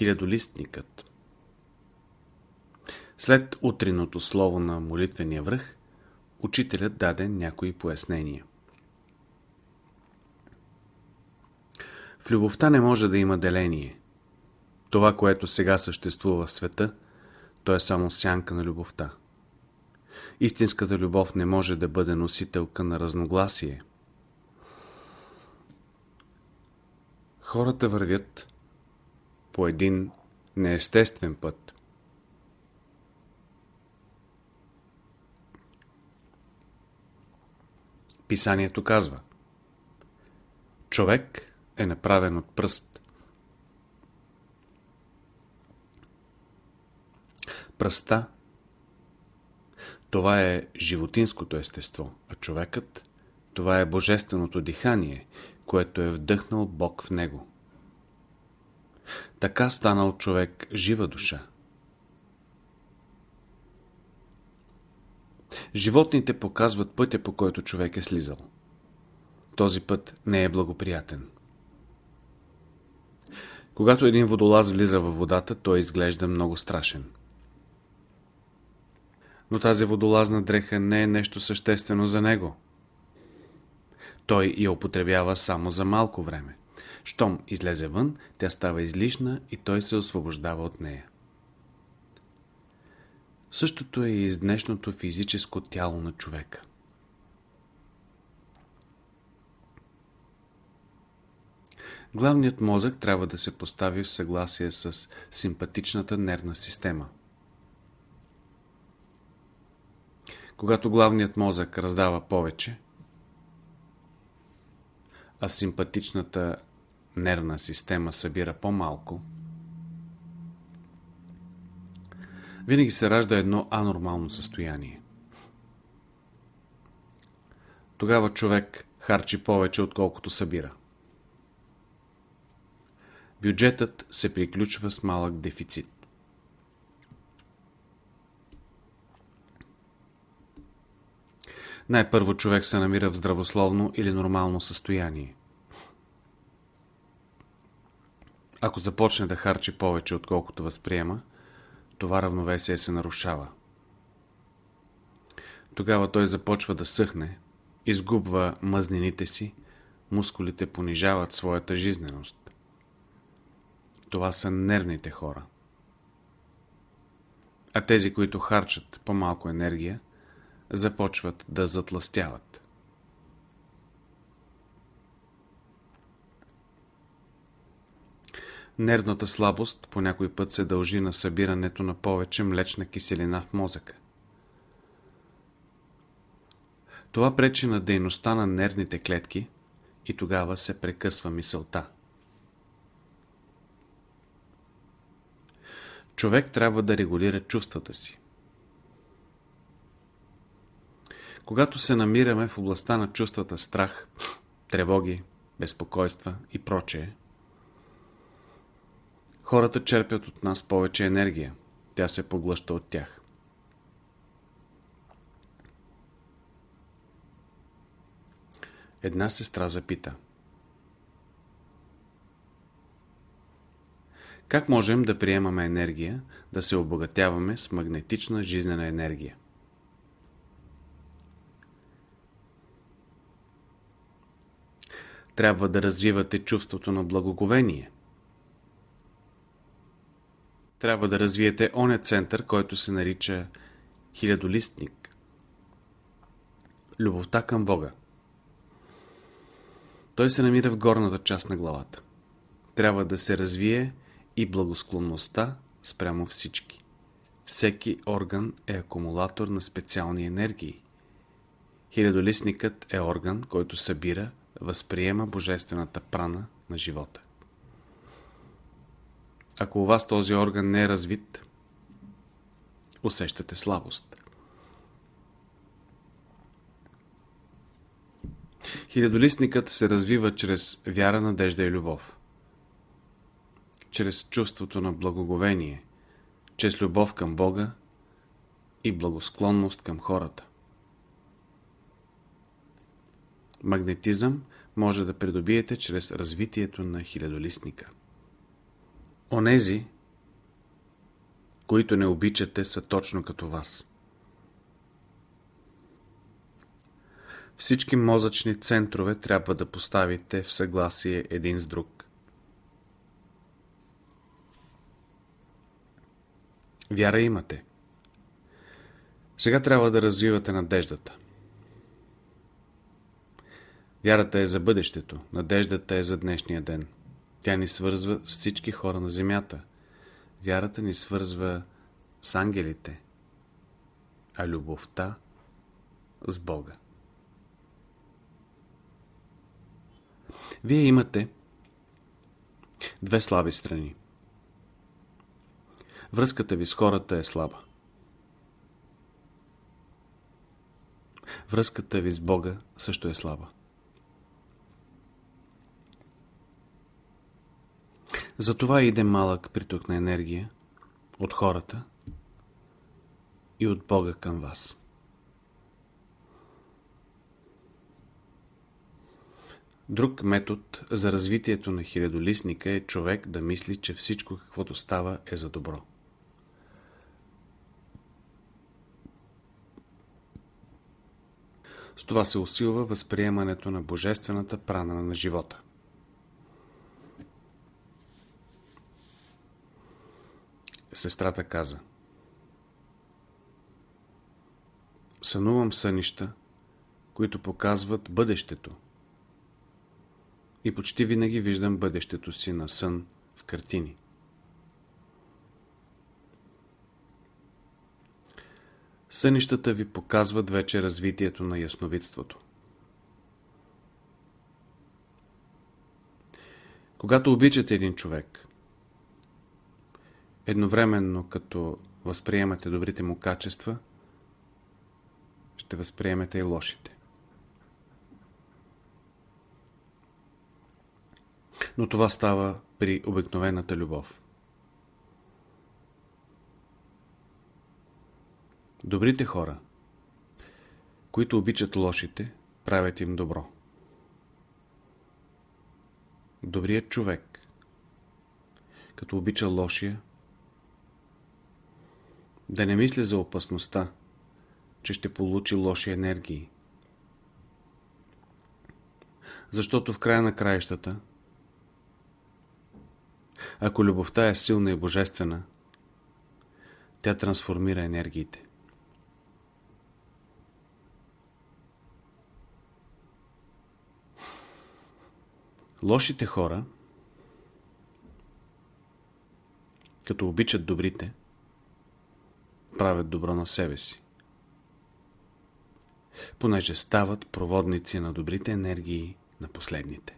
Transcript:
Хилядолистникът След утреното слово на молитвения връх, учителят даде някои пояснения. В любовта не може да има деление. Това, което сега съществува в света, то е само сянка на любовта. Истинската любов не може да бъде носителка на разногласие. Хората вървят по един неестествен път. Писанието казва Човек е направен от пръст. Пръста това е животинското естество, а човекът това е божественото дихание, което е вдъхнал Бог в него. Така станал човек жива душа. Животните показват пътя, по който човек е слизал. Този път не е благоприятен. Когато един водолаз влиза във водата, той изглежда много страшен. Но тази водолазна дреха не е нещо съществено за него. Той я употребява само за малко време. Щом излезе вън, тя става излишна и той се освобождава от нея. Същото е и с днешното физическо тяло на човека. Главният мозък трябва да се постави в съгласие с симпатичната нервна система. Когато главният мозък раздава повече, а симпатичната нервна система събира по-малко, винаги се ражда едно анормално състояние. Тогава човек харчи повече, отколкото събира. Бюджетът се приключва с малък дефицит. Най-първо човек се намира в здравословно или нормално състояние. Ако започне да харчи повече, отколкото възприема, това равновесие се нарушава. Тогава той започва да съхне, изгубва мъзнините си, мускулите понижават своята жизненост. Това са нервните хора. А тези, които харчат по-малко енергия, започват да затластяват. Нервната слабост по някой път се дължи на събирането на повече млечна киселина в мозъка. Това пречи на дейността на нервните клетки и тогава се прекъсва мисълта. Човек трябва да регулира чувствата си. Когато се намираме в областта на чувствата страх, тревоги, безпокойства и прочее, хората черпят от нас повече енергия. Тя се поглъща от тях. Една сестра запита. Как можем да приемаме енергия, да се обогатяваме с магнетична жизнена енергия? трябва да развивате чувството на благоговение. Трябва да развиете оня център, който се нарича хилядолистник. Любовта към Бога. Той се намира в горната част на главата. Трябва да се развие и благосклонността спрямо всички. Всеки орган е акумулатор на специални енергии. Хилядолистникът е орган, който събира възприема божествената прана на живота. Ако у вас този орган не е развит, усещате слабост. Хилядолистникът се развива чрез вяра, надежда и любов. Чрез чувството на благоговение, чрез любов към Бога и благосклонност към хората. Магнетизъм може да придобиете чрез развитието на хилядолистника. Онези, които не обичате, са точно като вас. Всички мозъчни центрове трябва да поставите в съгласие един с друг. Вяра имате. Сега трябва да развивате надеждата. Вярата е за бъдещето, надеждата е за днешния ден. Тя ни свързва с всички хора на земята. Вярата ни свързва с ангелите, а любовта с Бога. Вие имате две слаби страни. Връзката ви с хората е слаба. Връзката ви с Бога също е слаба. Затова иде малък приток на енергия от хората и от Бога към вас. Друг метод за развитието на хилядолистника е човек да мисли, че всичко каквото става е за добро. С това се усилва възприемането на божествената прана на живота. Сестрата каза Сънувам сънища, които показват бъдещето. И почти винаги виждам бъдещето си на сън в картини. Сънищата ви показват вече развитието на ясновидството. Когато обичате един човек, едновременно като възприемате добрите му качества, ще възприемете и лошите. Но това става при обикновената любов. Добрите хора, които обичат лошите, правят им добро. Добрият човек, като обича лошия, да не мисли за опасността, че ще получи лоши енергии. Защото в края на краищата, ако любовта е силна и божествена, тя трансформира енергиите. Лошите хора, като обичат добрите, правят добро на себе си. Понеже стават проводници на добрите енергии на последните.